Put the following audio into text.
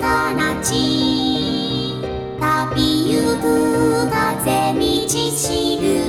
なち旅ゆく風道しる。